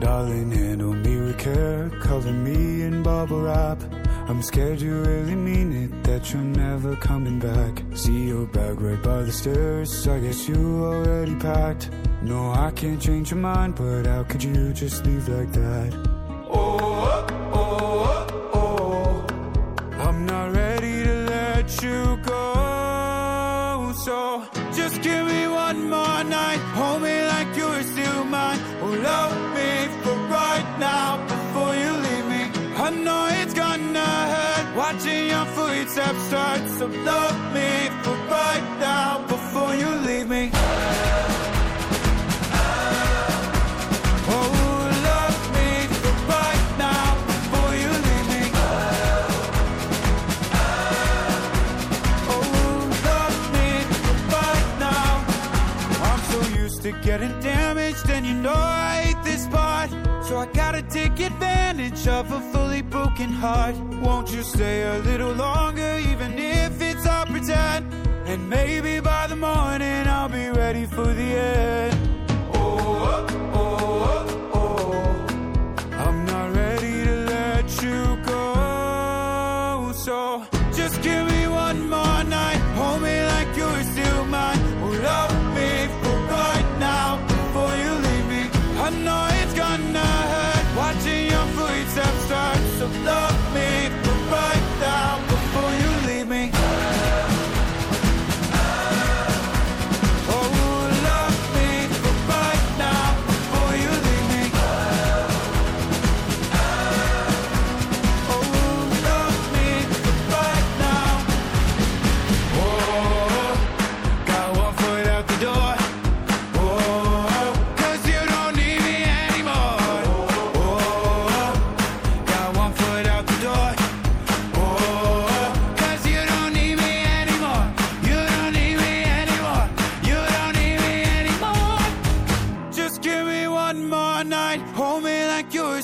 darling, handle me with care. Cover me in bubble wrap. I'm scared you really mean it, that you're never coming back. See your bag right by the stairs. I guess you already packed. No, I can't change your mind, but how could you just leave like that? Oh, oh, oh, oh. I'm not ready to let you go. So just give me one more night. Footsteps start. So love me for right now before you leave me. Oh, love me for right now before you leave me. Oh, love me for right now. I'm so used to getting damaged, and you know I hate this part. So I gotta take advantage of a fully broken heart. Won't you stay a little longer, even if it's all pretend? And maybe by the morning I'll be ready for the end. Oh, oh, oh, oh. I'm not ready to let you go. So just give me watching your footsteps start. So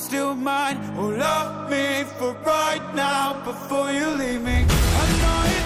still mine. Oh, love me for right now before you leave me. I know it.